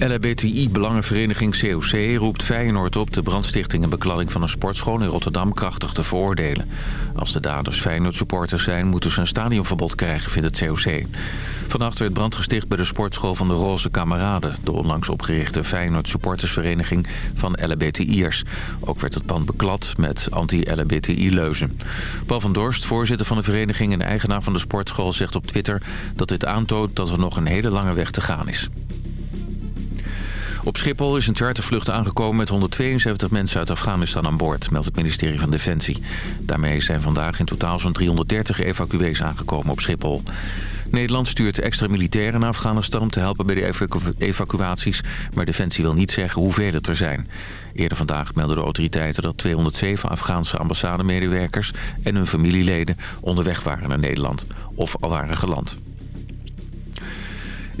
LHBTI-belangenvereniging COC roept Feyenoord op... de brandstichting en beklading van een sportschool in Rotterdam krachtig te veroordelen. Als de daders Feyenoord-supporters zijn... moeten ze een stadionverbod krijgen, vindt het COC. Vannacht werd brand gesticht bij de sportschool van de Roze Kameraden... de onlangs opgerichte Feyenoord-supportersvereniging van LHBTI'ers. Ook werd het pand beklad met anti-LHBTI-leuzen. Paul van Dorst, voorzitter van de vereniging en eigenaar van de sportschool... zegt op Twitter dat dit aantoont dat er nog een hele lange weg te gaan is. Op Schiphol is een chartervlucht aangekomen met 172 mensen uit Afghanistan aan boord, meldt het ministerie van Defensie. Daarmee zijn vandaag in totaal zo'n 330 evacuees aangekomen op Schiphol. Nederland stuurt extra militairen naar Afghanistan om te helpen bij de evacuaties, maar Defensie wil niet zeggen hoeveel het er zijn. Eerder vandaag meldden de autoriteiten dat 207 Afghaanse ambassademedewerkers en hun familieleden onderweg waren naar Nederland of al waren geland.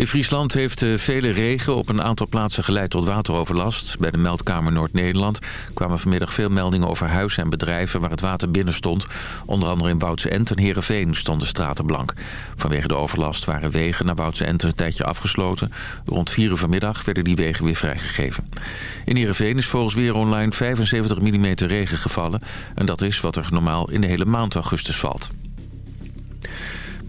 In Friesland heeft vele regen op een aantal plaatsen geleid tot wateroverlast. Bij de meldkamer Noord-Nederland kwamen vanmiddag veel meldingen over huizen en bedrijven waar het water binnen stond. Onder andere in Woudse End en Heerenveen stonden straten blank. Vanwege de overlast waren wegen naar Woudse End een tijdje afgesloten. Rond 4 uur vanmiddag werden die wegen weer vrijgegeven. In Heerenveen is volgens Weer Online 75 mm regen gevallen. En dat is wat er normaal in de hele maand augustus valt.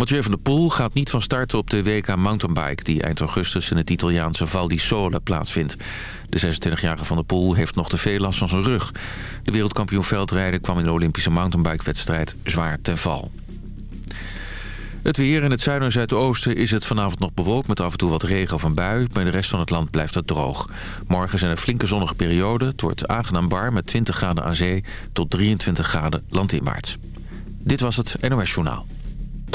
Mathieu van der Poel gaat niet van start op de WK Mountainbike... die eind augustus in het Italiaanse Val di Sole plaatsvindt. De 26-jarige van der Poel heeft nog te veel last van zijn rug. De wereldkampioen veldrijden kwam in de Olympische mountainbike-wedstrijd zwaar ten val. Het weer in het en zuidoosten is het vanavond nog bewolkt... met af en toe wat regen of een bui. Maar de rest van het land blijft het droog. Morgen zijn er flinke zonnige perioden. Het wordt aangenaam bar met 20 graden aan zee... tot 23 graden landinwaarts. Dit was het NOS Journaal.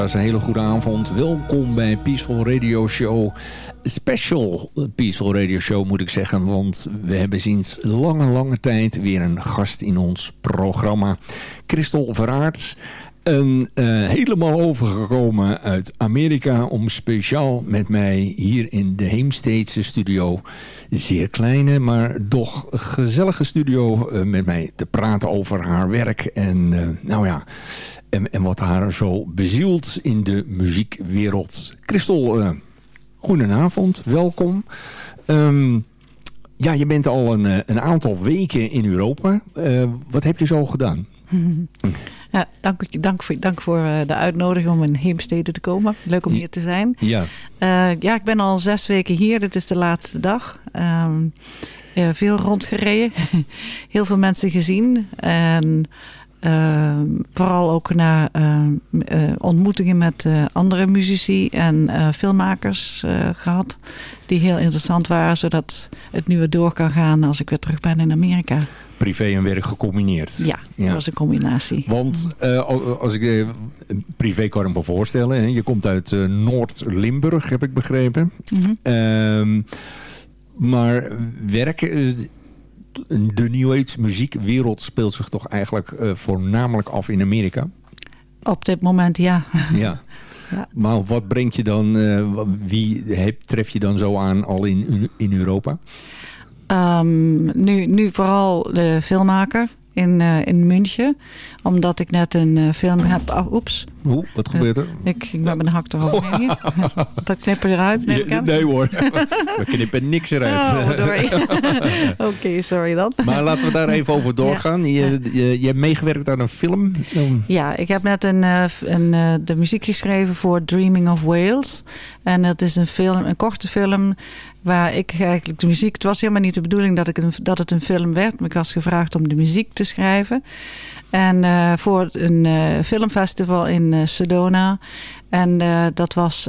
Luisteraars, een hele goede avond. Welkom bij Peaceful Radio Show. Special Peaceful Radio Show moet ik zeggen. Want we hebben sinds lange, lange tijd weer een gast in ons programma. Christel Verraert. En uh, helemaal overgekomen uit Amerika om speciaal met mij hier in de Heemsteedse studio, zeer kleine, maar toch gezellige studio, uh, met mij te praten over haar werk. En uh, nou ja, en, wat haar zo bezielt in de muziekwereld. Christel, goedenavond, welkom. Um, ja, je bent al een, eh, een aantal weken in Europa. Wat heb je zo gedaan? Ja, dank, dank, voor, dank voor de uitnodiging om in Heemstede te komen. Leuk om hier te zijn. Ja, uh, ja ik ben al zes weken hier. Dit is de laatste dag. Um, veel rondgereden. Heel veel mensen gezien. En eh, vooral ook naar eh, eh, ontmoetingen met eh, andere muzici en eh, filmmakers eh, gehad. Die heel interessant waren, zodat het nu weer door kan gaan als ik weer terug ben in Amerika. Privé en werk gecombineerd. Ja, dat was een combinatie. Want als ik privé kan ik me voorstellen, hè, je komt uit Noord-Limburg, heb ik begrepen. Mhm. Ehm, maar werk, de New Age muziekwereld speelt zich toch eigenlijk eh, voornamelijk af in Amerika. Op dit moment ja. Ja. Ja. Maar wat brengt je dan, eh, wie heb, tref je dan zo aan al in, in Europa? Ehm, nu, nu vooral de filmmaker in, eh, in München. Omdat ik net een film heb... Oh, oeps, Hoe? Wat gebeurt er? ik, ik ben met een hak eroverheen. dat knippen eruit, neem ik aan. nee hoor, we knippen niks eruit. Oh. Oké, sorry dan. Maar laten we daar even over doorgaan. Je, je, je hebt meegewerkt aan een film. Ja, ik heb net een, eh, een, eh, de muziek geschreven voor Dreaming of Wales. En dat is een film, een korte film waar ik eigenlijk de muziek... Het was helemaal niet de bedoeling dat, ik een, dat het een film werd. Maar ik was gevraagd om de muziek te schrijven. En eh, voor een eh, filmfestival in eh, Sedona. En dat was.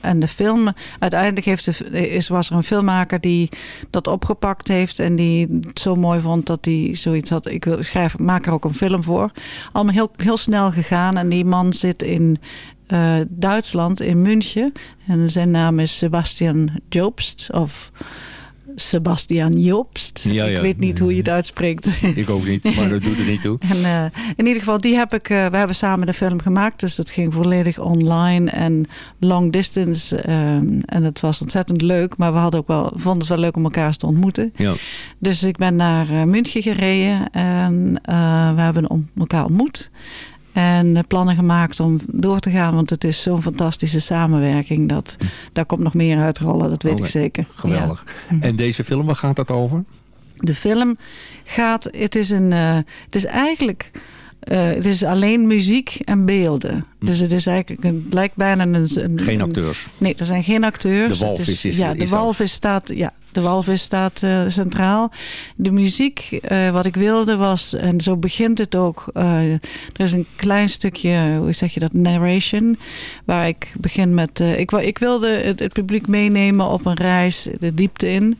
en de film. Uiteindelijk heeft de, is, was er een filmmaker die dat opgepakt heeft. En die het zo mooi vond dat hij zoiets had. Ik wil schrijf, maak er ook een film voor. Allemaal heel, heel snel gegaan. En die man zit in Duitsland, in München. En zijn naam is Sebastian Joobst. Of Sebastian. Ja, ja. Ik weet niet hoe je het uitspreekt. ik ook niet, maar dat doet er niet toe. En eh, in ieder geval, die heb ik, eh, we hebben samen de film gemaakt. Dus dat ging volledig online en long distance. ehm, en het was ontzettend leuk. Maar we hadden ook wel, vonden het wel leuk om elkaar te ontmoeten. Ja. Dus ik ben naar eh, München gereden en we hebben om- elkaar ontmoet. En eh, plannen gemaakt om door te gaan, want het is zo'n fantastische samenwerking. Dat, daar komt nog meer uitrollen, dat weet ik zeker. Geweldig. Ja. En deze film, waar gaat dat over? De film gaat, het is, een, eh, het is eigenlijk, het is alleen muziek en beelden. Dus het is eigenlijk, het lijkt bijna een... een Geen een- acteurs. Nee, er zijn geen acteurs. De walvis is- Ja, de walvis staat, ja, de walvis staat eh, centraal. De muziek, eh, wat ik wilde was, en zo begint het ook. eh, er is een klein stukje, hoe zeg je dat, narration. Waar ik begin met. eh, ik, ik wilde het, het publiek meenemen op een reis de diepte in.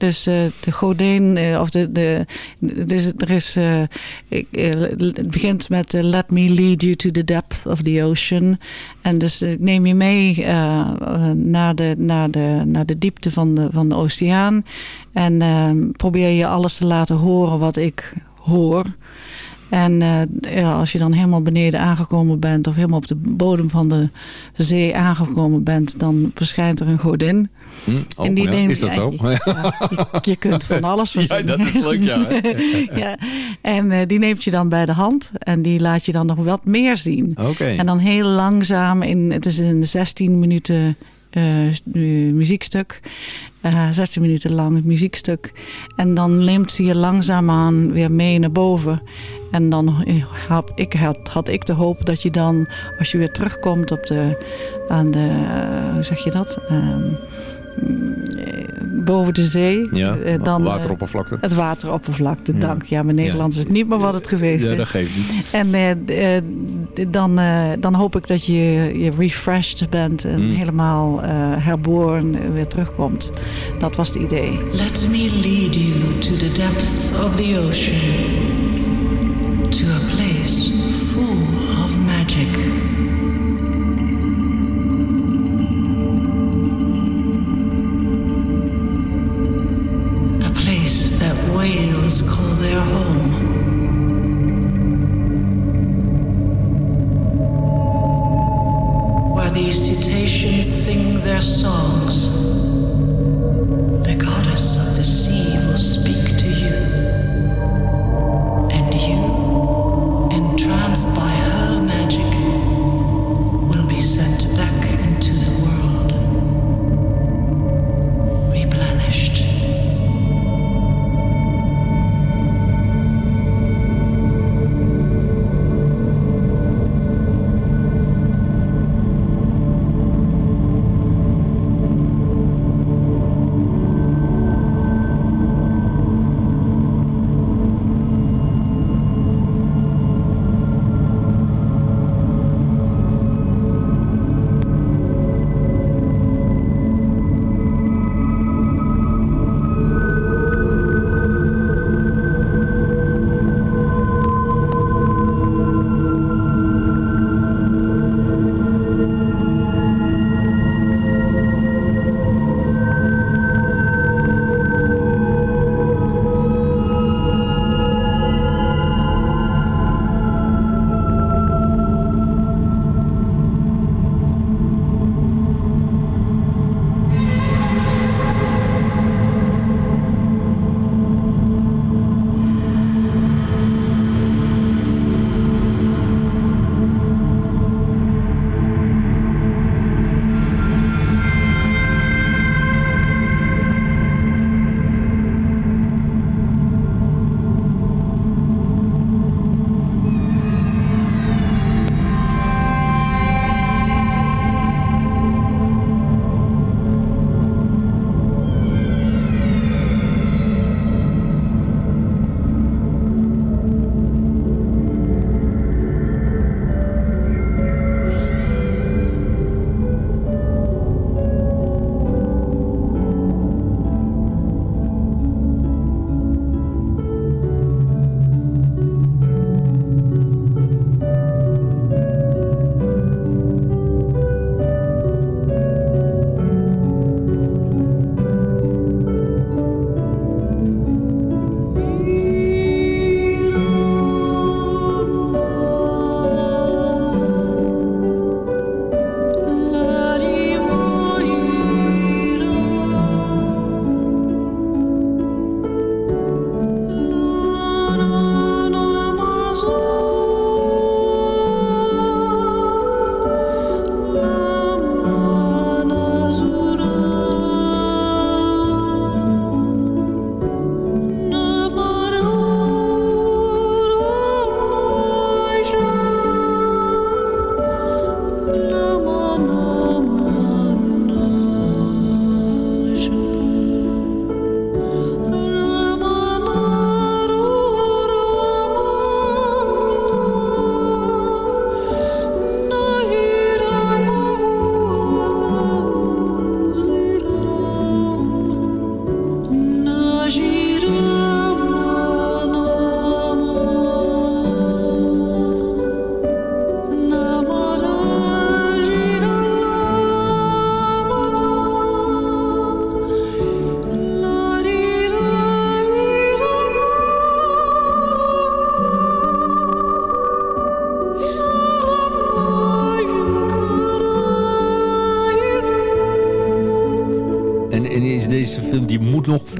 Dus eh, de godin, eh, of de. de dus er is. eh, het begint met Let me lead you to the depth of the ocean. En dus ik neem je mee naar, de, naar, de, naar de diepte van de, van de oceaan. En eh, probeer je alles te laten horen wat ik hoor. En ja, als je dan helemaal beneden aangekomen bent, of helemaal op de bodem van de zee aangekomen bent, dan verschijnt er een godin. Hm? Oh, En die ja, neemt- is dat ja, zo? Ja, je, je kunt van alles Ja, verzinnen. dat is leuk, ja. ja. En eh, die neemt je dan bij de hand en die laat je dan nog wat meer zien. Oké. En dan heel langzaam, in, het is een 16 minuten eh, muziekstuk. Eh 16 minuten lang muziekstuk. En dan neemt ze je langzaamaan weer mee naar boven. En dan had ik, had, had ik de hoop dat je dan, als je weer terugkomt op de, aan de, hoe zeg je dat? Ehm, eh, boven de zee. Ja, eh, dan, eh, wateroppervlakte. het wateroppervlakte, Ja. dank. Ja, mijn Nederlands is niet meer wat het geweest Ja, is. dat geeft niet. En eh, eh, dan, eh, dan hoop ik dat je, je refreshed bent en Mm. helemaal eh herboren eh, weer terugkomt. Dat was het idee. Let me lead you to the depth of the ocean.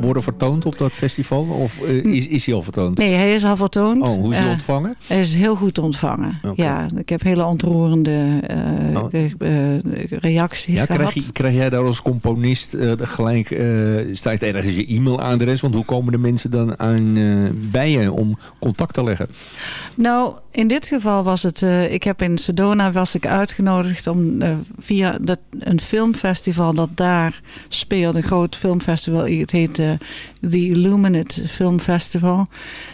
Worden vertoond op dat festival? Of is, is hij al vertoond? Nee, hij is al vertoond. Oh, hoe is hij ontvangen? Hij is heel goed ontvangen. Ja, ik heb hele ontroerende oh. Reacties ja. Krijg, je, krijg jij daar als componist gelijk, staat ergens je e-mailadres? Want hoe komen de mensen dan aan, bij je om contact te leggen? Nou, in dit geval was het... ik heb in Sedona was ik uitgenodigd om via dat, een filmfestival dat daar speelt. Een groot filmfestival. Het heet uh, The Illuminate Film Festival.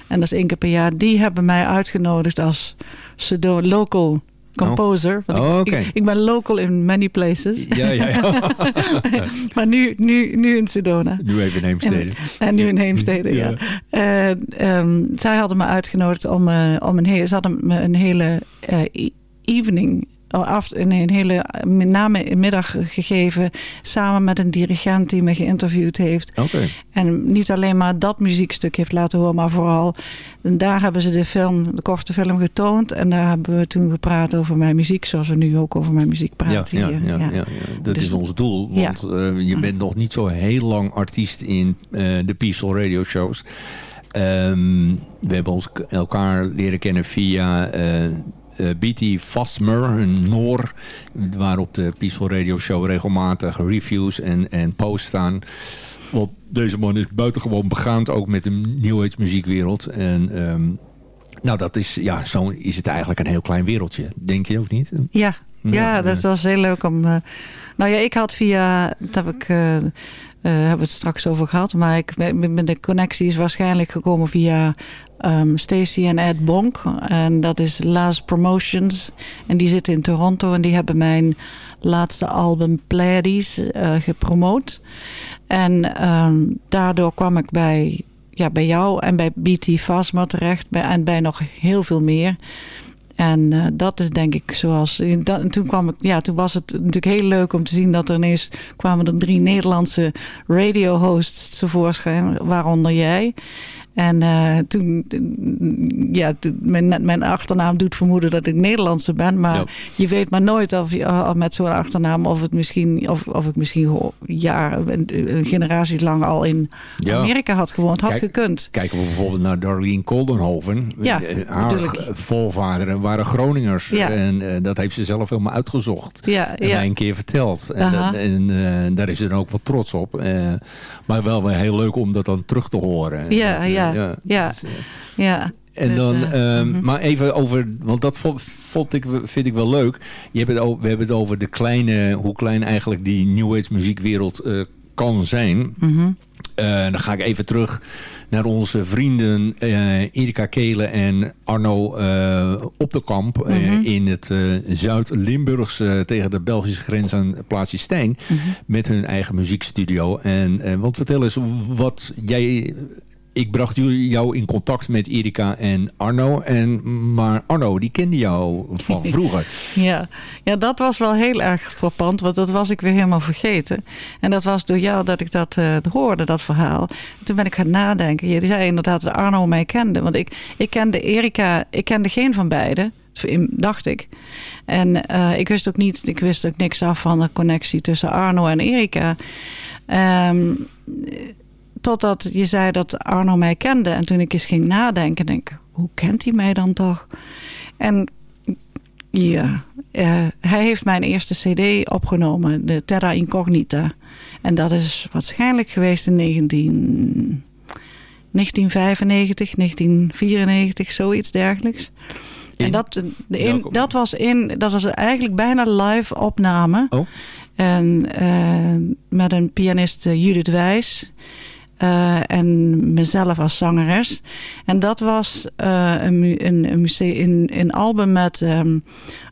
En dat is één keer per jaar. Die hebben mij uitgenodigd als Sedona local composer. Oh. Ik, ik, ben local in many places. Ja, ja, ja. maar nu, nu, nu in Sedona. Nu even in Heemstede. En, nu in Heemstede, ja. ja. Uh, um, zij hadden me uitgenodigd om, uh, om een hele... Ze hadden me een hele uh, evening af, een, een hele namiddag gegeven. Samen met een dirigent die me geïnterviewd heeft. Okay. En niet alleen maar dat muziekstuk heeft laten horen. Maar vooral daar hebben ze de film, de korte film getoond. En daar hebben we toen gepraat over mijn muziek. Zoals we nu ook over mijn muziek praten ja, hier. Ja, ja, ja. dat dus, is ons doel. Want uh, je bent nog niet zo heel lang artiest in uh, de Peaceful Radio shows. Um, we hebben ons elkaar leren kennen via... Uh, uh, B.T. Fasmer, een Noor, waar op de Peaceful Radio Show regelmatig reviews en, en posts staan. Want deze man is buitengewoon begaand ook met de New muziekwereld. En um, nou, dat is, ja, zo is het eigenlijk een heel klein wereldje, denk je of niet? Ja, ja, dat was heel leuk om... Uh, nou ja, ik had via, dat heb ik... Uh, hebben we het straks over gehad. Maar ik, de connectie is waarschijnlijk gekomen via um, Stacy en Ed Bonk. En dat is Last Promotions. En die zitten in Toronto. En die hebben mijn laatste album Pleiades uh, gepromoot. En um, daardoor kwam ik bij, ja, bij jou en bij BT Fasma terecht. En bij nog heel veel meer. En uh, dat is denk ik zoals. Toen, kwam ik, ja, toen was het natuurlijk heel leuk om te zien dat er ineens kwamen er drie Nederlandse radio hosts tevoorschijn, waaronder jij. En uh, toen, ja, toen, mijn, mijn, achternaam doet vermoeden dat ik Nederlandse ben. Maar ja. je weet maar nooit of je, met zo'n achternaam of, het misschien, of, of ik misschien ja, een, een generaties lang al in ja. Amerika had gewoond. Had Kijk, gekund. Kijken we bijvoorbeeld naar Darlene Koldenhoven. Ja, Haar natuurlijk. volvaderen waren Groningers. Ja. En uh, dat heeft ze zelf helemaal uitgezocht. Ja, en mij een keer verteld. En, dat, en uh, daar is ze dan ook wel trots op. maar wel, wel heel leuk om dat dan terug te horen. Ja, ja. Ja, ja. Dus, ja. En Dus, dan, uh, um, mhm. maar even over, want dat vond, vond ik, vind ik wel leuk. Je hebt het over, we hebben het over de kleine, hoe klein eigenlijk die New Age muziekwereld uh, kan zijn. Mhm. Dan ga ik even terug naar onze vrienden Erika Kelen en Arno op de kamp Mhm. in het Zuid-Limburgse tegen de Belgische grens aan plaatsje Stijn met hun eigen muziekstudio. En want vertel eens wat jij ik bracht jou in contact met Erika en Arno. En, maar Arno, die kende jou van vroeger. ja. ja, dat was wel heel erg frappant. Want dat was ik weer helemaal vergeten. En dat was door jou dat ik dat uh, hoorde, dat verhaal. En toen ben ik gaan nadenken. Je zei inderdaad dat Arno mij kende. Want ik, ik kende Erika, ik kende geen van beiden. Dacht ik. En uh, ik wist ook niet, ik wist ook niks af van de connectie tussen Arno en Erika. Um, Totdat je zei dat Arno mij kende. En toen ik eens ging nadenken, denk ik, hoe kent hij mij dan toch? En ja, uh, hij heeft mijn eerste cd opgenomen, de Terra Incognita. En dat is waarschijnlijk geweest in 19, 1995, 1994, zoiets dergelijks. In? En dat, de in, dat, was in, dat was eigenlijk bijna live opname. Oh. En uh, met een pianist Judith Wijs. Uh, en mezelf als zangeres. En dat was uh, een, een, een, een, een, album met um,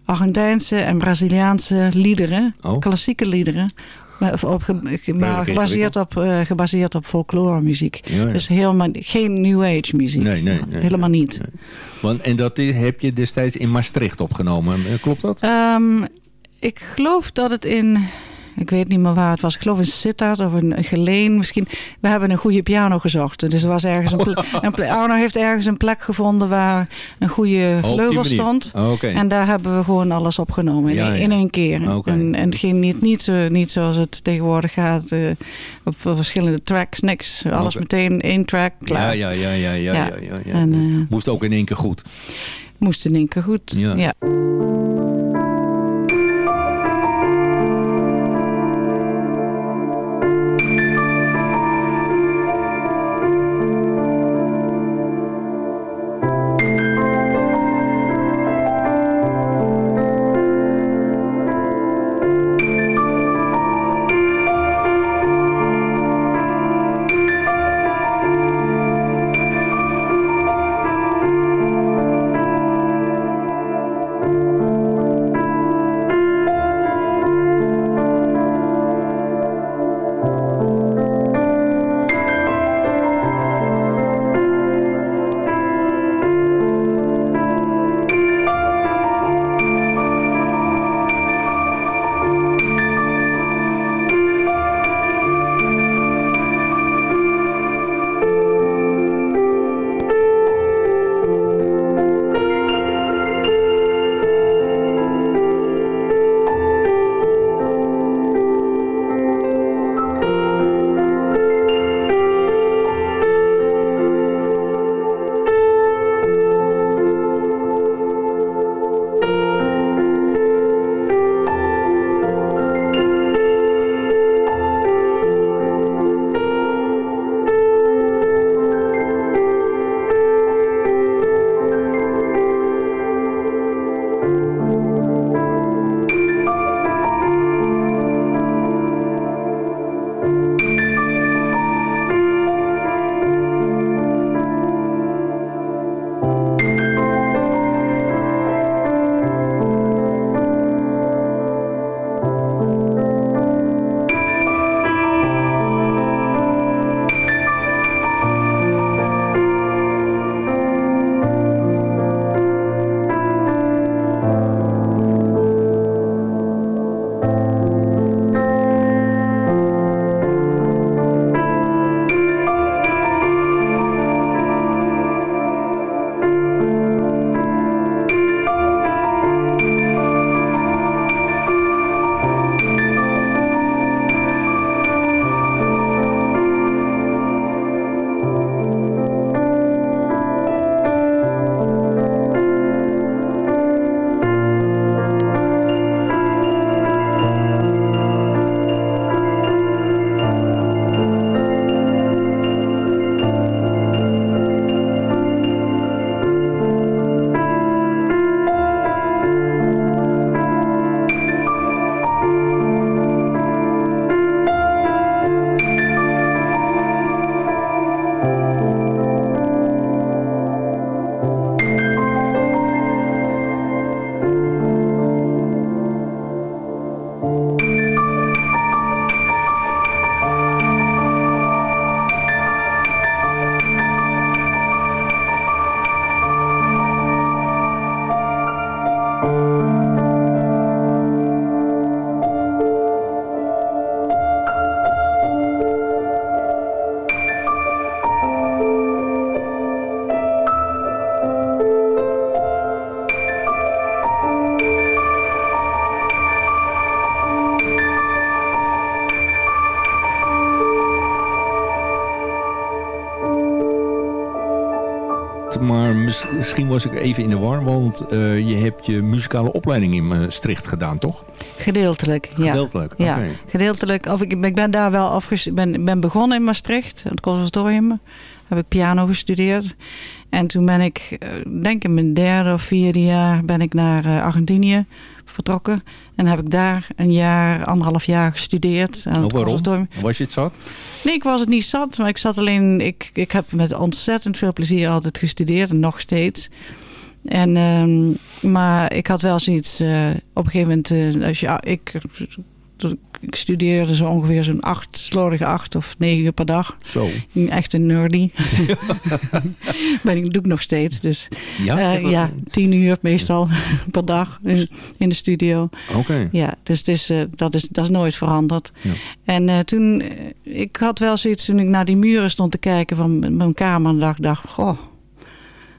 Argentijnse en Braziliaanse liederen. Oh. Klassieke liederen. Maar, op, maar gebaseerd, op, uh, gebaseerd op folklore muziek. Ja, ja. Dus helemaal geen New Age muziek. Nee, nee, nee helemaal nee, niet. Want, en dat is, heb je destijds in Maastricht opgenomen. Klopt dat? Um, ik geloof dat het in Ik weet niet meer waar het was. Ik geloof in Sittard of een, een geleen misschien. We hebben een goede piano gezocht. Dus er was ergens een, ple- een Arno heeft ergens een plek gevonden waar een goede vleugel stond. Oh, Oké. En daar hebben we gewoon alles opgenomen in, Ja, ja. in één keer. Oké. En, en het ging niet, niet, zo, niet zoals het tegenwoordig gaat eh, op verschillende tracks, niks. Alles meteen één track, klaar. Ja, ja, ja, ja, ja, Ja. En eh, Moest ook in één keer goed. moest in één keer goed. Ja. Misschien was ik even in de war, want eh, je hebt je muzikale opleiding in Maastricht gedaan, toch? Gedeeltelijk, ja. Gedeeltelijk, Ja, gedeeltelijk. Of ik, ik ben daar wel afges ben, ben begonnen in Maastricht, het conservatorium. Heb ik piano gestudeerd. En toen ben ik, eh, denk ik in mijn derde of vierde jaar, ben ik naar eh, Argentinië vertrokken. En heb ik daar een jaar, anderhalf jaar gestudeerd. Aan Oh, het waarom? conservatorium. Was je het zat? Nee, ik was het niet zat, maar ik zat alleen. Ik, ik heb met ontzettend veel plezier altijd gestudeerd en nog steeds. En, ehm, maar ik had wel zoiets. eh, op een gegeven moment, eh, als je, ik ik studeerde zo ongeveer zo'n acht, slordige acht of negen uur per dag. Zo. Echt een nerdy. ben ik, doe ik nog steeds. Dus Ja? uh, ja tien uur meestal per dag in, in de studio. Oké. Ja, dus het is, uh, dat, is, dat is nooit veranderd. Ja. En uh, toen, ik had wel zoiets toen ik naar die muren stond te kijken van mijn kamer en dacht, dacht goh,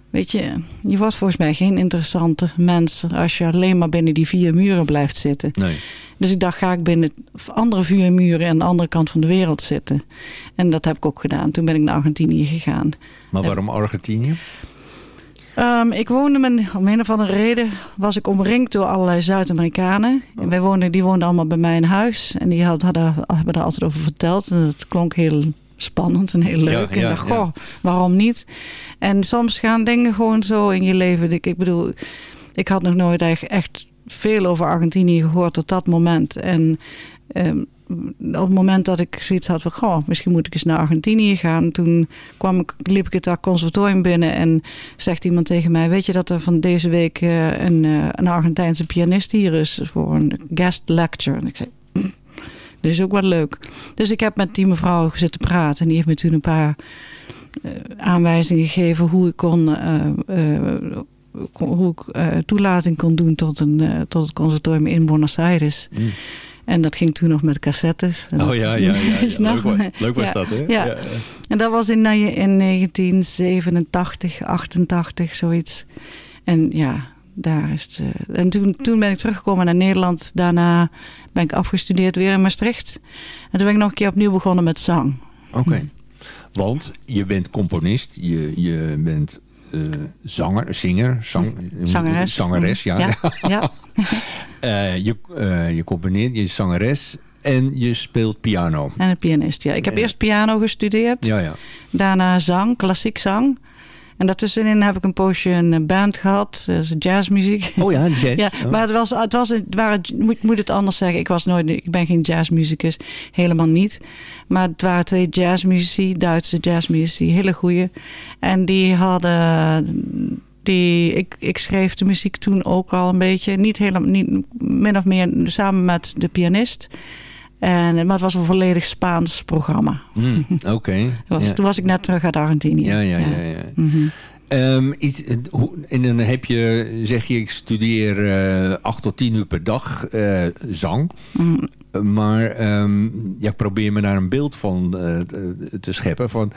Weet je, je wordt volgens mij geen interessante mens als je alleen maar binnen die vier muren blijft zitten. Nee. Dus ik dacht, ga ik binnen andere vier muren aan de andere kant van de wereld zitten. En dat heb ik ook gedaan. Toen ben ik naar Argentinië gegaan. Maar waarom Argentinië? Um, ik woonde met, om een of andere reden was ik omringd door allerlei Zuid-Amerikanen. Oh. Wij woonden, die woonden allemaal bij mij in huis. En die hadden, hadden, hebben daar altijd over verteld. En dat klonk heel spannend en heel leuk. Ja, ja, en dacht, goh, ja. waarom niet? En soms gaan dingen gewoon zo in je leven. Ik, ik bedoel, ik had nog nooit echt, veel over Argentinië gehoord tot dat moment. En um, op het moment dat ik zoiets had van, goh, misschien moet ik eens naar Argentinië gaan. Toen kwam ik, liep ik het daar conservatorium binnen en zegt iemand tegen mij, weet je dat er van deze week uh, een, uh, een Argentijnse pianist hier is voor een guest lecture. En ik zei, dat is ook wat leuk. Dus ik heb met die mevrouw zitten praten. En die heeft me toen een paar uh, aanwijzingen gegeven hoe ik kon. Uh, uh, hoe ik toelating kon doen tot, een, tot het conservatorium in Buenos Aires. Mm. En dat ging toen nog met cassettes. En oh ja, ja, ja. ja. Leuk, was, leuk was ja, dat, hè? Ja. ja. En dat was in, in 1987, 88, zoiets. En ja, daar is het, uh, en toen, toen ben ik teruggekomen naar Nederland. Daarna ben ik afgestudeerd weer in Maastricht. En toen ben ik nog een keer opnieuw begonnen met zang. Oké. Okay. Want je bent componist, je, je bent uh, zanger, zinger, zang, zangeres. Zangeres, ja. ja, ja. uh, je, je componeert, je is zangeres en je speelt piano. En een pianist, ja. Ik heb eerst piano gestudeerd. Ja, ja. Daarna zang, klassiek zang. En daartussenin heb ik een poosje een band gehad, jazzmuziek. Oh ja, jazz. ja, oh. maar het was, het was, het waren, moet, moet het anders zeggen. Ik was nooit, ik ben geen jazzmuzikus, helemaal niet. Maar het waren twee jazzmuzici, Duitse jazzmuzici, hele goeie. En die hadden, die, ik, ik schreef de muziek toen ook al een beetje, niet helemaal, niet min of meer samen met de pianist. En, maar het was een volledig Spaans programma. Mm, Oké. Okay. ja. Toen was ik net terug uit Argentinië. Ja, ja, ja. ja. Mm -hmm. um, iets, hoe, en dan heb je, zeg je, ik studeer uh, acht tot tien uur per dag uh, zang. Mm. Maar um, ja, ik probeer me daar een beeld van uh, te scheppen. Van,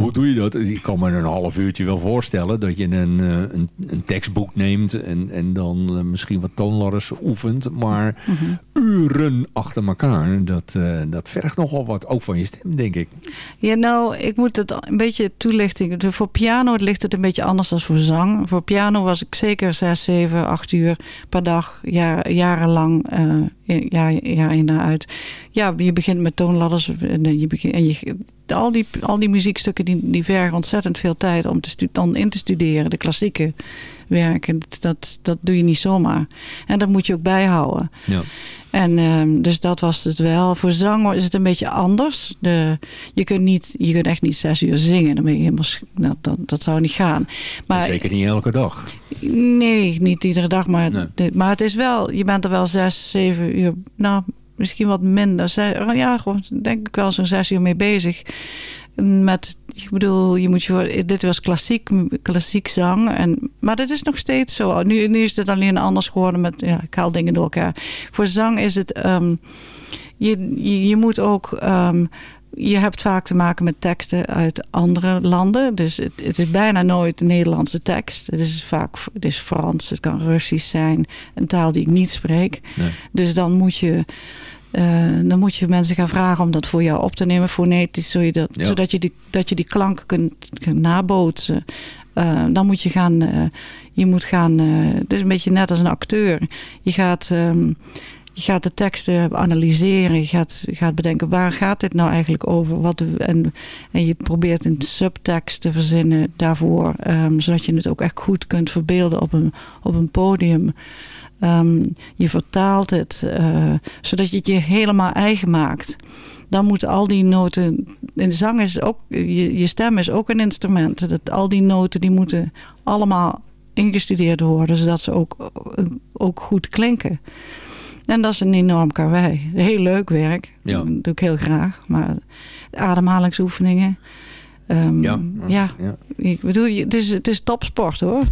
hoe doe je dat? Ik kan me een half uurtje wel voorstellen dat je een, een, een tekstboek neemt en, en dan misschien wat toonladders oefent. Maar Mhm. mm -hmm. uren achter elkaar, dat, uh, dat vergt nogal wat, ook van je stem, denk ik. Ja, nou, ik moet het een beetje toelichten. Voor piano ligt het een beetje anders dan voor zang. Voor piano was ik zeker 6, 7, 8 uur per dag, jaar, jarenlang, uh, jaar, jaar in en uit. Ja, je begint met toonladders en je begint, en je, al die, al die muziekstukken die, die vergen ontzettend veel tijd om, te om in te studeren. De klassieke werken, dat, dat, dat doe je niet zomaar. En dat moet je ook bijhouden. Ja. En um, dus dat was het wel. Voor zang is het een beetje anders. De, je, kunt niet, je kunt echt niet zes uur zingen. Dan ben je helemaal, nou, dat, dat zou niet gaan. Maar, Zeker niet elke dag. Nee, niet iedere dag. Maar, Nee. de, maar het is wel, je bent er wel zes, zeven uur. Nou, misschien wat minder. Zes, ja, gewoon denk ik wel zo'n zes uur mee bezig. Met, ik bedoel, je moet je, dit was klassiek, klassiek zang. En, maar dat is nog steeds zo. Nu, nu is het alleen anders geworden met, ja, ik haal dingen door elkaar. Voor zang is het, um, je, je, je, moet ook, um, je hebt vaak te maken met teksten uit andere landen. Dus het, het is bijna nooit een Nederlandse tekst. Het is vaak, het is Frans, het kan Russisch zijn. Een taal die ik niet spreek. Nee. Dus dan moet je... Uh, dan moet je mensen gaan vragen om dat voor jou op te nemen fonetisch, zodat, dat, Ja. zodat je, die, dat je die klanken kunt, kunt nabootsen. Uh, dan moet je gaan, uh, je moet gaan, het is een beetje net als een acteur. Je gaat, um, je gaat de teksten analyseren, je gaat, je gaat bedenken waar gaat dit nou eigenlijk over? Wat, en, en je probeert een subtekst te verzinnen daarvoor, um, zodat je het ook echt goed kunt verbeelden op een, op een podium. Um, je vertaalt het, uh, zodat je het je helemaal eigen maakt. Dan moeten al die noten. De zang is ook. Je, je stem is ook een instrument. Dat al die noten die moeten allemaal ingestudeerd worden, zodat ze ook, ook goed klinken. En dat is een enorm karwei. Heel leuk werk. Ja. Dat doe ik heel graag. Maar ademhalingsoefeningen. Ehm, Ja. ja. Ja. Ik bedoel, je- het is, het is topsport hoor.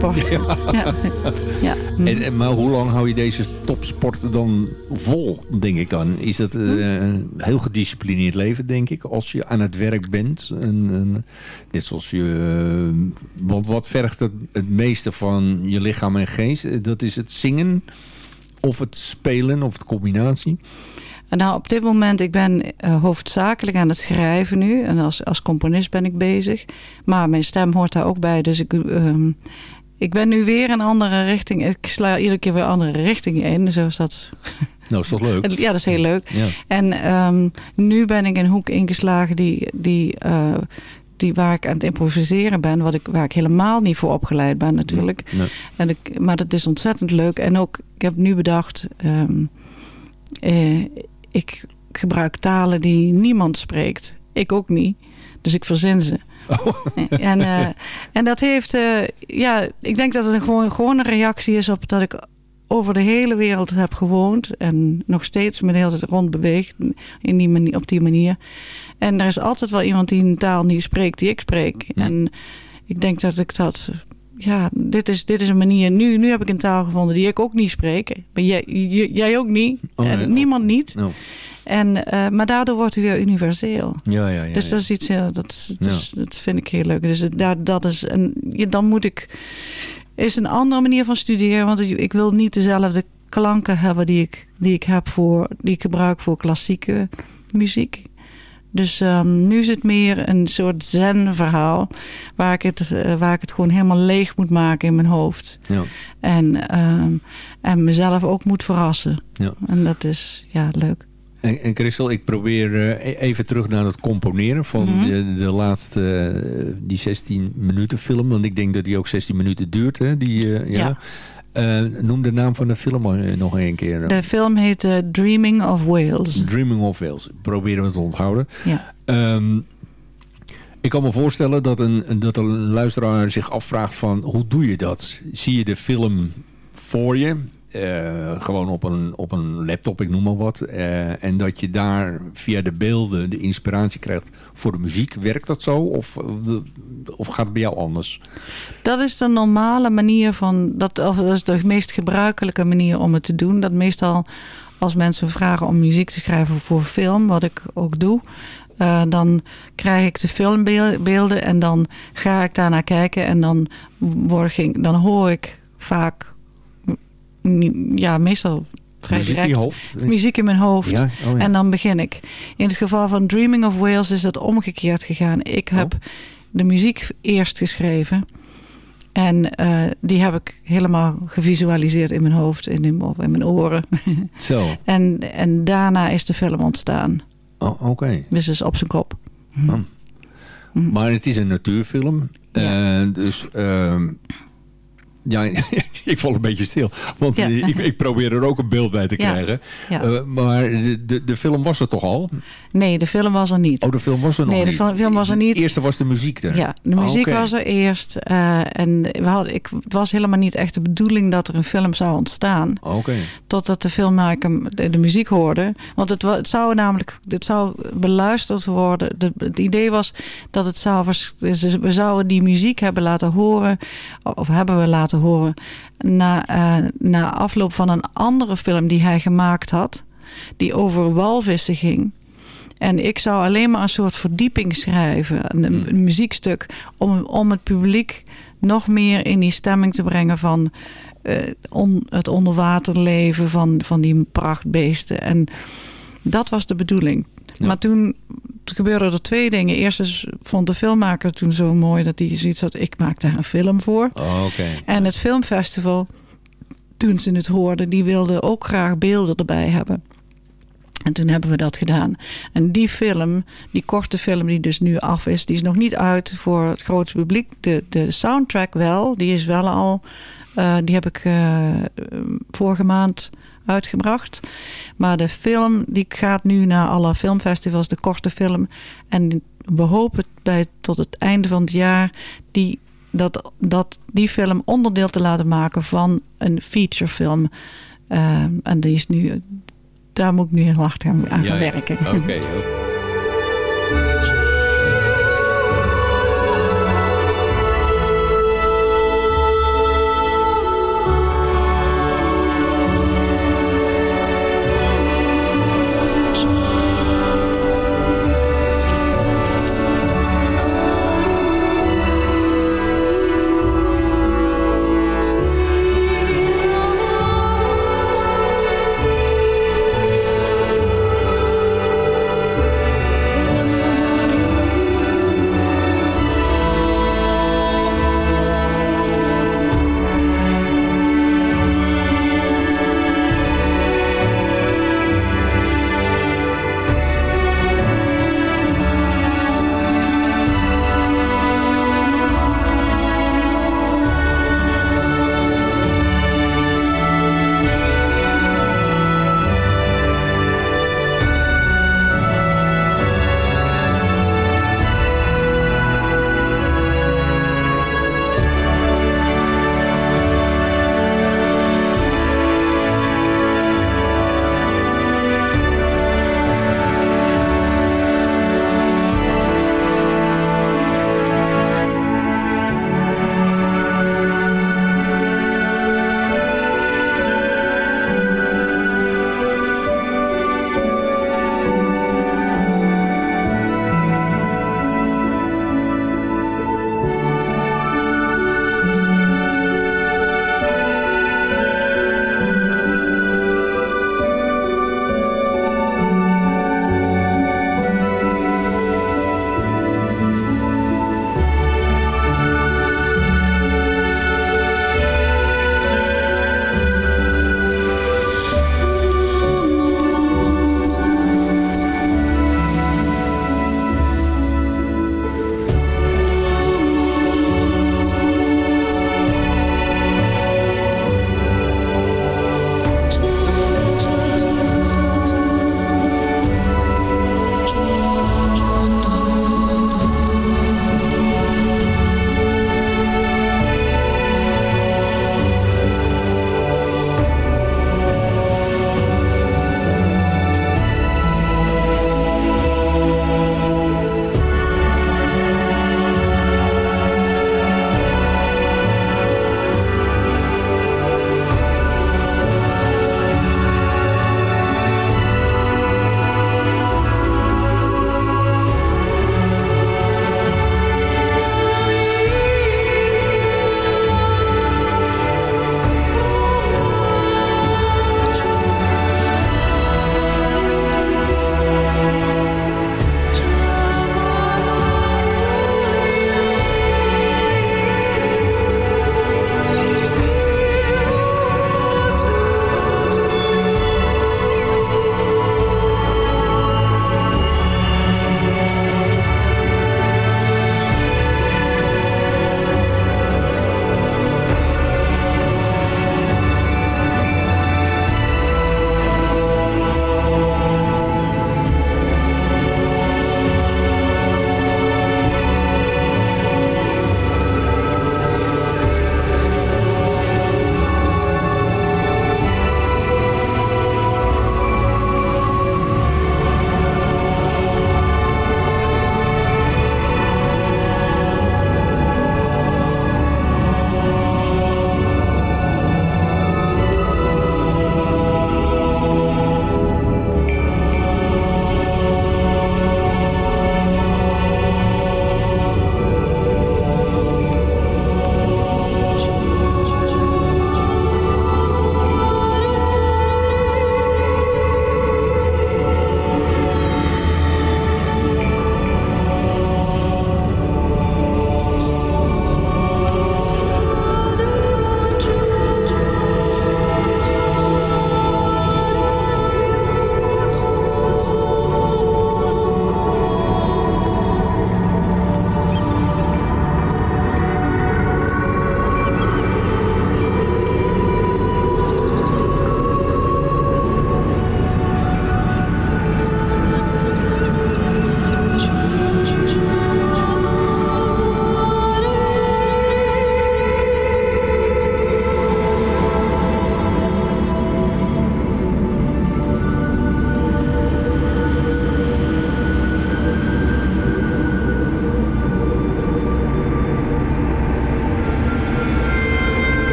Topsport. Ja. Ja. ja. En, en- maar hoe lang hou je deze topsport dan vol, denk ik dan? Is dat eh, een heel gedisciplineerd leven, denk ik, als je aan het werk bent? En, en, net zoals je... eh, want wat vergt het, het meeste van je lichaam en geest? Eh, Dat is het zingen of het spelen of de combinatie? Nou, op dit moment, ik ben uh, hoofdzakelijk aan het schrijven nu. En als, als componist ben ik bezig. Maar mijn stem hoort daar ook bij. Dus ik, um, ik ben nu weer een andere richting. Ik sla iedere keer weer andere richtingen in. Zo is dat... Nou, is toch leuk? Ja, dat is heel leuk. Ja. En um, nu ben ik een hoek ingeslagen die, die, uh, die waar ik aan het improviseren ben. Wat ik, waar ik helemaal niet voor opgeleid ben natuurlijk. Nee. En ik, maar dat is ontzettend leuk. En ook, ik heb nu bedacht... Um, uh, ik gebruik talen die niemand spreekt. Ik ook niet. Dus ik verzin ze. Oh. En, uh, en dat heeft, uh, ja, ik denk dat het een gewoon, gewoon een reactie is op dat ik over de hele wereld heb gewoond. En nog steeds me de hele tijd rondbeweeg in die manier, op die manier. En er is altijd wel iemand die een taal niet spreekt die ik spreek. En ik denk dat ik dat ja, dit is, dit is een manier. Nu, nu heb ik een taal gevonden die ik ook niet spreek. Maar jij, jij ook niet. Oh, en niemand niet. No. En, uh, maar daardoor wordt het weer universeel. Ja, ja, ja, dus dat is iets, ja, dat, dat, dat vind ik heel leuk. Dus daar, dat is een, dan moet ik, is een andere manier van studeren. Want ik wil niet dezelfde klanken hebben die ik, die ik heb voor, die ik gebruik voor klassieke muziek. Dus um, nu is het meer een soort zen-verhaal. Waar, ik het, uh, waar ik het gewoon helemaal leeg moet maken in mijn hoofd. Ja. En, um, en mezelf ook moet verrassen. Ja. En dat is ja, leuk. En, en Christel, ik probeer uh, even terug naar het componeren van mm -hmm. de, de, laatste, uh, die 16 minuten film. Want ik denk dat die ook 16 minuten duurt. Hè? Die, ja. ja. Uh, noem de naam van de film nog een keer. De film heet uh, Dreaming of Wales. Dreaming of Wales. Proberen we te onthouden. Ja. Um, ik kan me voorstellen dat een, dat een luisteraar zich afvraagt van... hoe doe je dat? Zie je de film voor je? Uh, gewoon op een, op een laptop, ik noem maar wat. Uh, en dat je daar via de beelden de inspiratie krijgt voor de muziek. Werkt dat zo? Of, of gaat het bij jou anders? Dat is de normale manier van... Dat, of dat is de meest gebruikelijke manier om het te doen. Dat meestal als mensen vragen om muziek te schrijven voor film, wat ik ook doe... Uh, dan krijg ik de filmbeelden en dan ga ik daarnaar kijken... en dan, dan hoor ik vaak ja, meestal vrij Muziek direct. in je hoofd? Muziek in mijn hoofd. Ja? Oh, ja. En dan begin ik. In het geval van Dreaming of Wales is dat omgekeerd gegaan. Ik heb oh. de muziek eerst geschreven. En uh, die heb ik helemaal gevisualiseerd in mijn hoofd, in, in, in mijn oren. Zo. en, en daarna is de film ontstaan. Oh, oké. Okay. Dus is op zijn kop. Mm. Maar het is een natuurfilm. Ja. Uh, dus... Uh, ja, ik val een beetje stil. Want ja. ik, ik, probeer er ook een beeld bij te krijgen. Ja. Uh, maar de, de, film was er toch al? Nee, de film was er niet. Oh, de film was er nog nee, niet? Nee, de film was er niet. De eerste was de muziek er? Ja, de muziek oh, okay. was er eerst. Uh, en we hadden, ik, het was helemaal niet echt de bedoeling dat er een film zou ontstaan. Oh, okay. Totdat de filmmaker de, de muziek hoorde. Want het, het zou namelijk het zou beluisterd worden. De, het idee was dat het zou... We zouden die muziek hebben laten horen. Of hebben we laten horen na, uh, na afloop van een andere film die hij gemaakt had. Die over walvissen ging. En ik zou alleen maar een soort verdieping schrijven. Een, een hmm. muziekstuk. Om, om het publiek nog meer in die stemming te brengen van uh, on, het onderwaterleven van, van die prachtbeesten. En dat was de bedoeling. Ja. Maar toen gebeurden er twee dingen. Eerst is, vond de filmmaker toen zo mooi dat hij zoiets had. Ik maak daar een film voor. Oh, okay. En het filmfestival, toen ze het hoorden, die wilden ook graag beelden erbij hebben. En toen hebben we dat gedaan. En die film, die korte film die dus nu af is... die is nog niet uit voor het grote publiek. De, de soundtrack wel, die is wel al... Uh, die heb ik uh, vorige maand uitgebracht. Maar de film die gaat nu naar alle filmfestivals, de korte film. En we hopen bij, tot het einde van het jaar die, dat, dat die film onderdeel te laten maken van een featurefilm. Uh, en die is nu, daar moet ik nu heel hard aan, aan ja, werken. Oké, okay,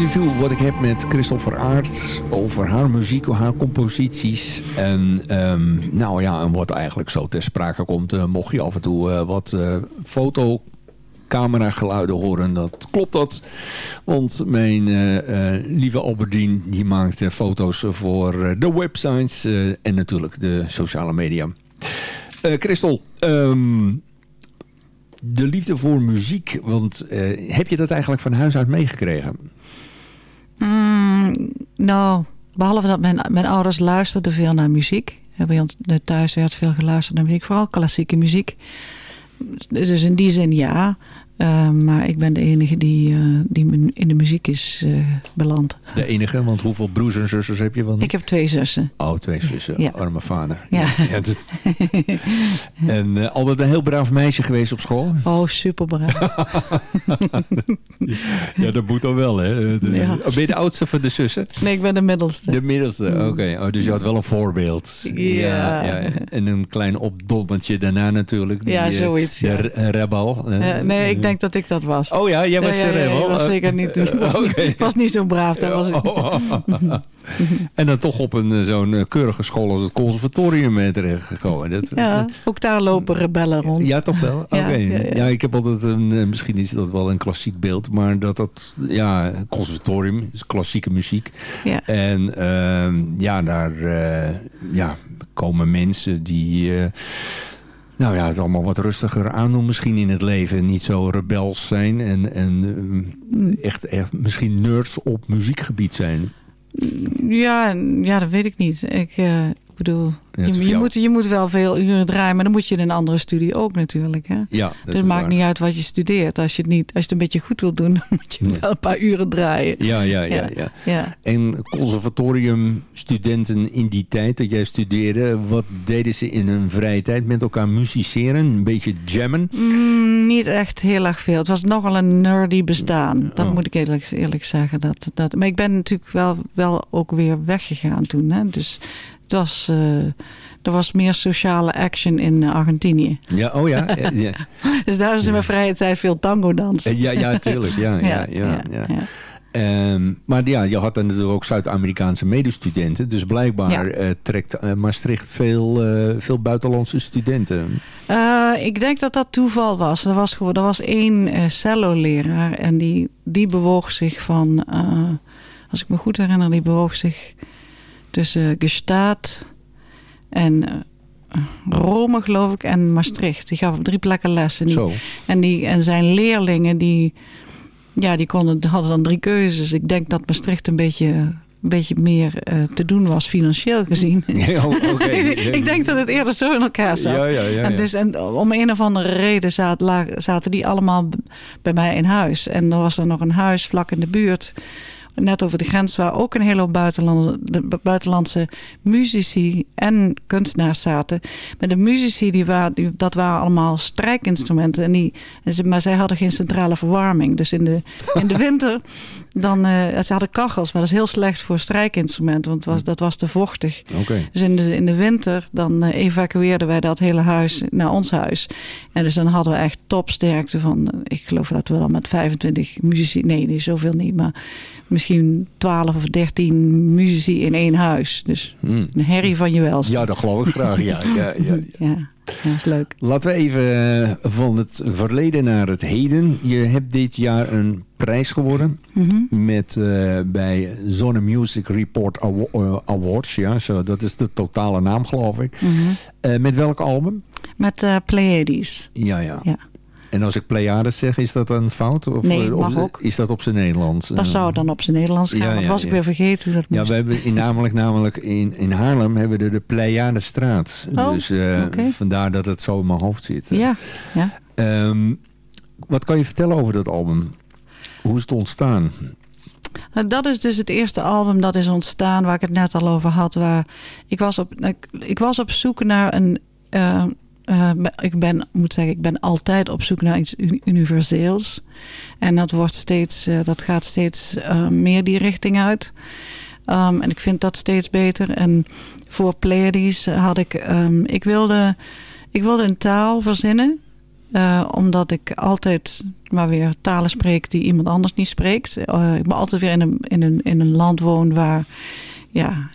interview wat ik heb met Christopher Aert over haar muziek, haar composities. En um, nou ja, en wat eigenlijk zo ter sprake komt, uh, mocht je af en toe uh, wat uh, foto camerageluiden horen. Dat klopt dat. Want mijn lieve Alberdien die maakte foto's voor de websites en natuurlijk de sociale media. Christel, um, de liefde voor muziek. Want heb je dat eigenlijk van huis uit meegekregen? Mm, nou, behalve dat mijn, mijn ouders luisterden veel naar muziek. Bij ons thuis werd veel geluisterd naar muziek. Vooral klassieke muziek. Dus in die zin ja. Uh, maar ik ben de enige die, uh, die in de muziek is uh, beland. De enige? Want hoeveel broers en zusters heb je? Want... Ik heb twee zussen. Oh, twee zussen. Ja. Arme vader. Ja. ja dat... en altijd een heel braaf meisje geweest op school? Oh, super braaf. ja, dat moet dan wel, hè? De... Ja. Ben je de oudste van de zussen? Nee, ik ben de middelste. De middelste, oké. Okay. Oh, dus je had wel een voorbeeld. Ja. ja. En een klein opdonnetje daarna natuurlijk. Die, ja, zoiets. De rebel. nee, ik denk denk dat ik dat was. Oh ja, jij was ja, de rebel? Ja, was zeker niet. Uh, was, okay. niet, was niet zo braaf. Dat was ik. Oh, en dan toch op een zo'n keurige school als het conservatorium terecht gekomen. Dat, ja, ook daar lopen rebellen rond. Ja, toch wel? Oké. Okay. Ja, ja, ik heb altijd een, misschien is dat wel een klassiek beeld, maar dat dat, ja, conservatorium is klassieke muziek. Ja. En uh, ja, daar uh, ja, komen mensen die... Nou ja, het allemaal wat rustiger aandoen misschien in het leven. Niet zo rebels zijn en, en echt, echt misschien nerds op muziekgebied zijn. Ja, ja dat weet ik niet. Ik, ik bedoel, ja, je, je, moet, je moet wel veel uren draaien, maar dan moet je in een andere studie ook natuurlijk. Hè? Ja, dus het maakt waar. niet uit wat je studeert. Als je, het niet, als je het een beetje goed wilt doen, dan moet je wel een paar uren draaien. Ja, ja, ja. ja. ja. ja. En conservatoriumstudenten in die tijd dat jij studeerde, wat deden ze in hun vrije tijd met elkaar musiceren? Een beetje jammen? Mm, niet echt heel erg veel. Het was nogal een nerdy bestaan. Dat oh. moet ik eerlijk, eerlijk zeggen. Dat, dat, maar ik ben natuurlijk wel, wel ook weer weggegaan toen. Hè? Dus het was, uh, er was meer sociale action in Argentinië. Ja, oh ja. ja. dus daar is in mijn vrije tijd veel tango dansen. Ja, ja, tuurlijk. Ja, ja, ja, ja. Um, maar ja, je had dan natuurlijk ook Zuid-Amerikaanse medestudenten. Dus blijkbaar ja. uh, trekt uh, Maastricht veel, uh, veel buitenlandse studenten. ik denk dat dat toeval was. Er was, gewoon, er was één cello-leraar en die, die bewoog zich van... als ik me goed herinner, die bewoog zich tussen Gestaat en uh, Rome, geloof ik, en Maastricht. Die gaf op drie plekken lessen. Die, Zo. En, die, en zijn leerlingen, die, ja, die konden, hadden dan drie keuzes. Ik denk dat Maastricht een beetje, een beetje meer uh, te doen was, financieel gezien. Ja, okay. ik denk dat het eerder zo in elkaar zat. Ja, ja, ja, en, dus, en om een of andere reden zaten, zaten die allemaal bij mij in huis. En er was er nog een huis vlak in de buurt net over de grens, waar ook een hele hoop buitenlandse, buitenlandse muzici en kunstenaars zaten. Maar de muzici, die waren, die, dat waren allemaal strijkinstrumenten. En die, en ze, maar zij hadden geen centrale verwarming. Dus in de, in de winter, dan, uh, ze hadden kachels, maar dat is heel slecht voor strijkinstrumenten, want was, dat was te vochtig. Okay. Dus in de, in de winter, dan uh, evacueerden wij dat hele huis naar ons huis. En dus dan hadden we echt topsterkte van, ik geloof dat we dan met 25 muzici, nee, niet zoveel niet, maar misschien 12 of 13 muzici in één huis. Dus Hmm. een herrie van je welst. Ja, dat geloof ik graag. Ja, ja, ja, ja. ja, is leuk. Laten we even uh, van het verleden naar het heden. Je hebt dit jaar een prijs gewonnen mm -hmm. met, uh, bij Zonne Music Report uh, Awards. Ja, zo, dat is de totale naam, geloof ik. Mm -hmm. met welk album? Met Pleiades. Ja, ja. ja. En als ik Pleiades zeg, is dat een fout? Of nee, mag op, ook. Is dat op zijn Nederlands? Dat zou dan op zijn Nederlands gaan. Ja, ja, was ja. ik weer vergeten hoe dat ja, moest. we hebben in, namelijk, namelijk in, in Haarlem hebben we de Pleiadestraat. Oh, dus uh, okay. vandaar dat het zo in mijn hoofd zit. Ja, ja. Um, wat kan je vertellen over dat album? Hoe is het ontstaan? Nou, dat is dus het eerste album dat is ontstaan waar ik het net al over had. Waar ik, was op, ik, ik was op zoek naar een... Uh, uh, ik ben, moet zeggen, ik ben altijd op zoek naar iets universeels. En dat, wordt steeds, uh, dat gaat steeds uh, meer die richting uit. Um, en ik vind dat steeds beter. En voor Pleiades had ik... Um, ik, wilde, ik wilde een taal verzinnen omdat ik altijd maar weer talen spreek die iemand anders niet spreekt. Ik ben altijd weer in een, in een, in een land woon waar, ja,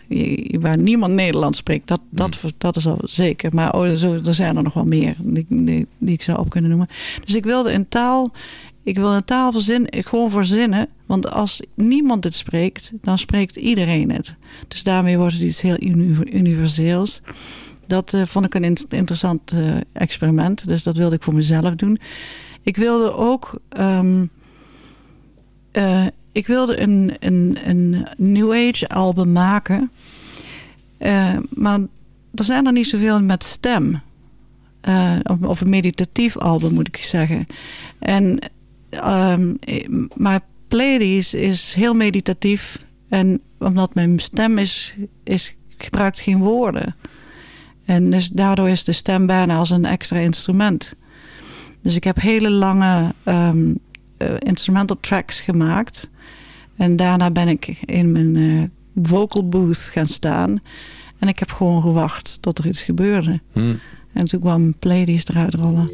waar niemand Nederlands spreekt. Dat, dat, mm. dat is al zeker. Maar oh, zo, er zijn er nog wel meer die, die, die, ik zou op kunnen noemen. Dus ik wilde een taal. Ik wil een taal verzinnen, gewoon verzinnen. Want als niemand het spreekt, dan spreekt iedereen het. Dus daarmee wordt het iets heel universeels. Dat uh, vond ik een interessant uh, experiment. Dus dat wilde ik voor mezelf doen. Ik wilde ook. Um, uh, ik wilde een, een, een New Age album maken. maar er zijn er niet zoveel met stem. of een meditatief album moet ik zeggen. En, maar Pleiades is heel meditatief. En omdat mijn stem is, is gebruikt geen woorden. En dus daardoor is de stem bijna als een extra instrument. Dus ik heb hele lange um, instrumental tracks gemaakt. En daarna ben ik in mijn uh, vocal booth gaan staan. En ik heb gewoon gewacht tot er iets gebeurde. Hmm. En toen kwam Pleiades eruit rollen.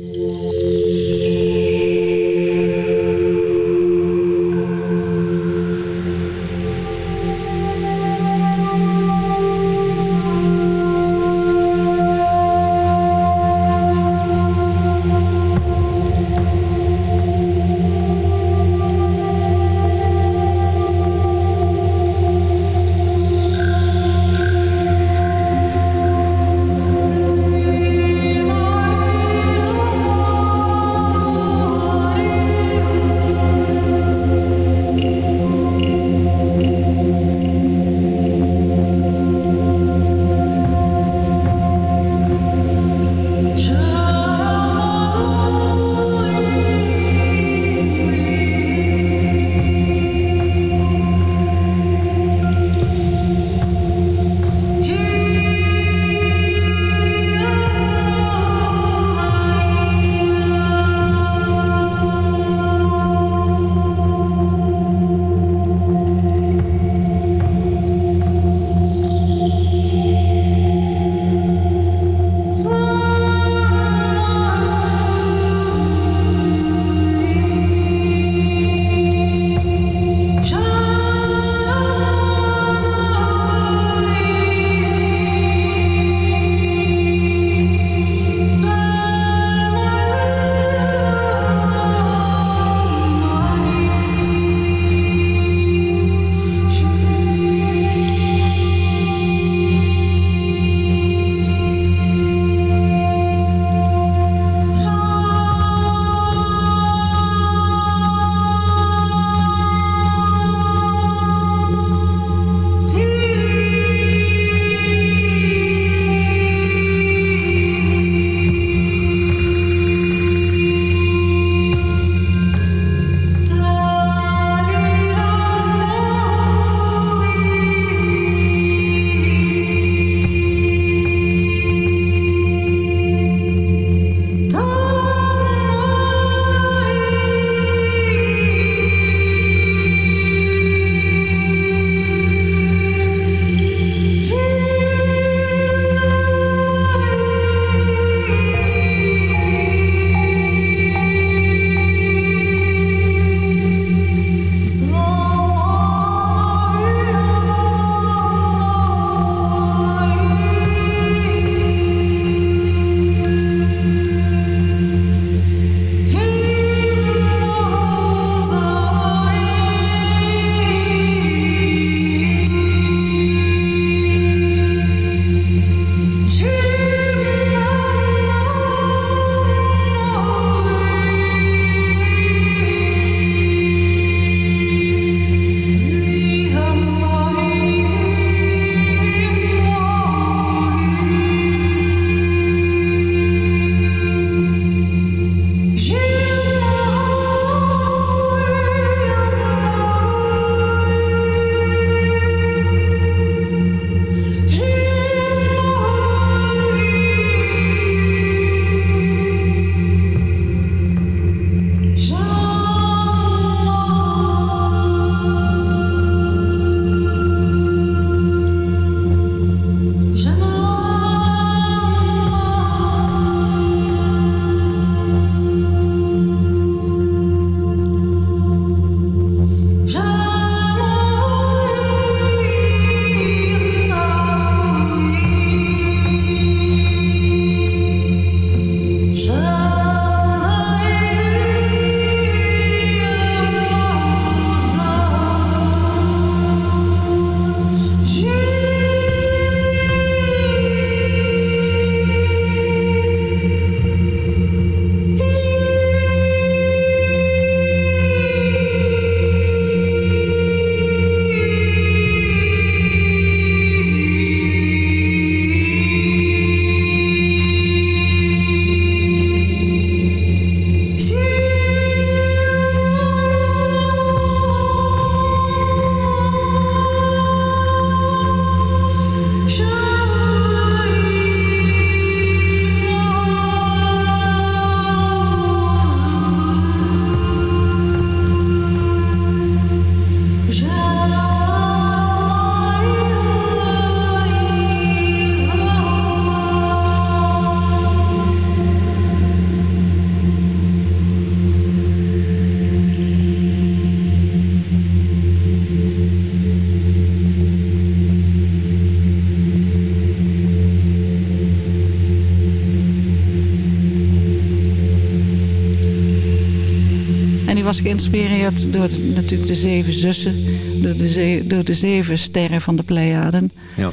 Was geïnspireerd door de- natuurlijk de zeven zussen. Door de, ze- door de zeven sterren van de Pleiaden. Ja.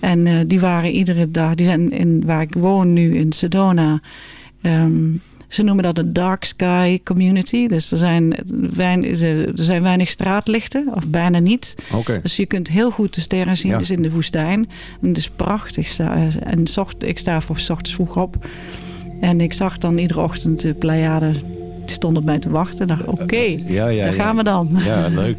En eh, die waren iedere dag, die zijn in waar ik woon nu in Sedona. ehm, ze noemen dat de Dark Sky Community. Dus er zijn, weinig, er zijn weinig straatlichten, of bijna niet. Dus je kunt heel goed de sterren zien, Ja. dus in de woestijn. En het is prachtig. En zocht, ik sta voor 's ochtends vroeg op. En ik zag dan iedere ochtend de Pleiaden. Die stonden op mij te wachten. En dacht, oké, Ja, ja, daar gaan we dan. Ja, leuk.